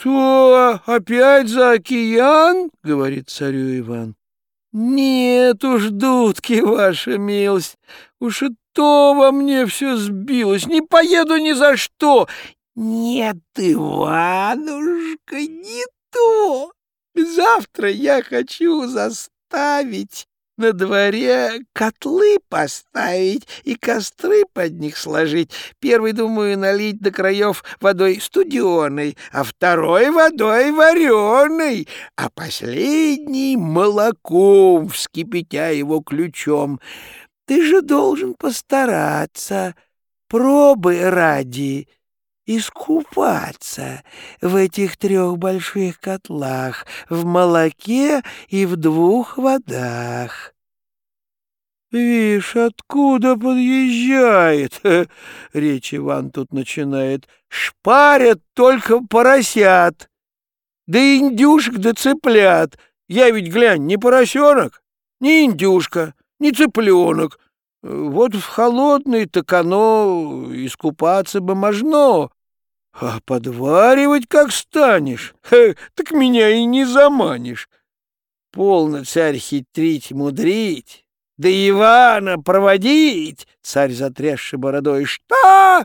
«Что, опять за океан?» — говорит царю Иван. «Нет уж, дудки, ваша милость, уж и то во мне все сбилось, не поеду ни за что!» «Нет, Иванушка, не то! Завтра я хочу заставить на дворе котлы поставить и костры под них сложить. Первый, думаю, налить до краев водой студеной, а второй водой вареной, а последний молоком, вскипятя его ключом. Ты же должен постараться, пробы ради, искупаться в этих трех больших котлах, в молоке и в двух водах. «Вишь, откуда подъезжает?» — речь Иван тут начинает. «Шпарят только поросят, да индюшек да цыплят. Я ведь, глянь, не поросенок, не индюшка, не цыпленок. Вот в холодный так оно искупаться бы можно, а подваривать как станешь, ха, так меня и не заманишь. Полно царь хитрить, мудрить, да Ивана проводить, царь затрясший бородой. Что?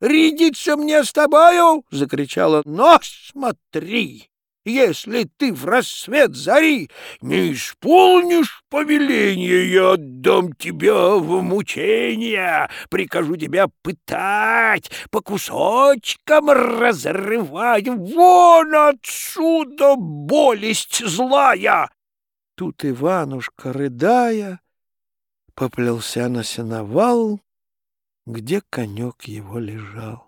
Рядиться мне с тобою? — закричала. Но смотри! Если ты в рассвет зари не исполнишь повеление, я отдам тебя в мучения, прикажу тебя пытать, по кусочкам разрывать. Вон отсюда болесть злая!» Тут Иванушка, рыдая, поплелся на сеновал, где конек его лежал.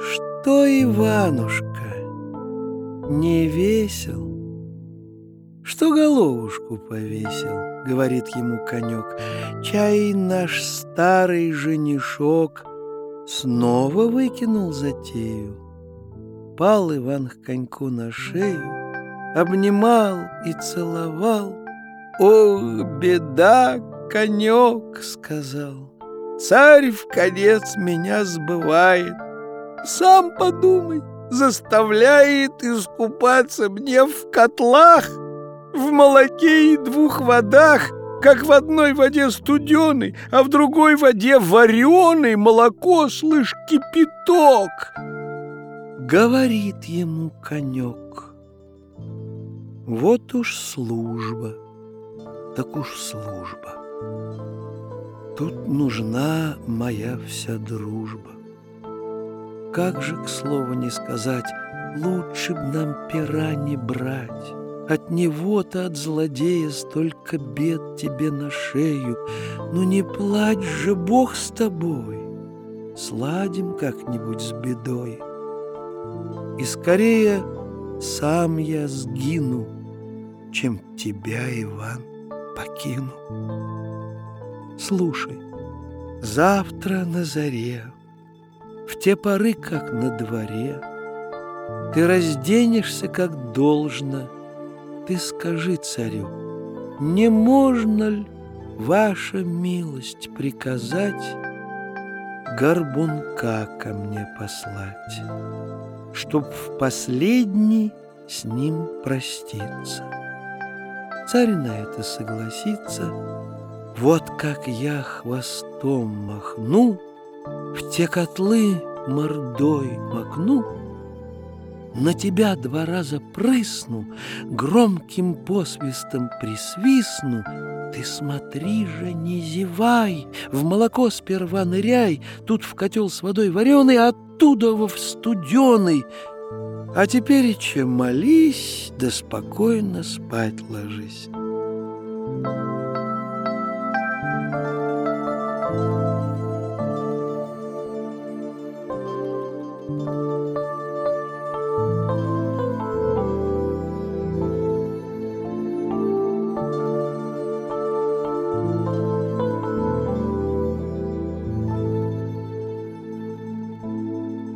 «Что, Иванушка?» Не весел. Что головушку повесил, говорит ему конек, чай наш старый женишок снова выкинул затею. Пал Иван к коньку на шею, обнимал и целовал. «О, беда, конек!» — сказал. «Царь в конец меня сбывает. Сам подумай, заставляет искупаться мне в котлах, в молоке и двух водах, как в одной воде студеный, а в другой воде вареный молоко, слышь, кипяток. Говорит ему конек, вот уж служба, так уж служба. Тут нужна моя вся дружба. Как же, к слову не сказать, лучше б нам пера не брать. От него-то, от злодея, столько бед тебе на шею. Ну не плачь же, Бог с тобой, сладим как-нибудь с бедой. И скорее сам я сгину, чем тебя, Иван, покину. Слушай, завтра на заре в те поры, как на дворе. Ты разденешься, как должно. Ты скажи царю, не можно ли, ваша милость, приказать горбунка ко мне послать, чтоб в последний с ним проститься. Царь на это согласится, вот как я хвостом махну, в те котлы мордой макну, На тебя два раза прысну, Громким посвистом присвистну. Ты смотри же, не зевай, В молоко сперва ныряй, Тут в котел с водой вареный, Оттуда во в студеный. А теперь чем молись, да спокойно спать ложись.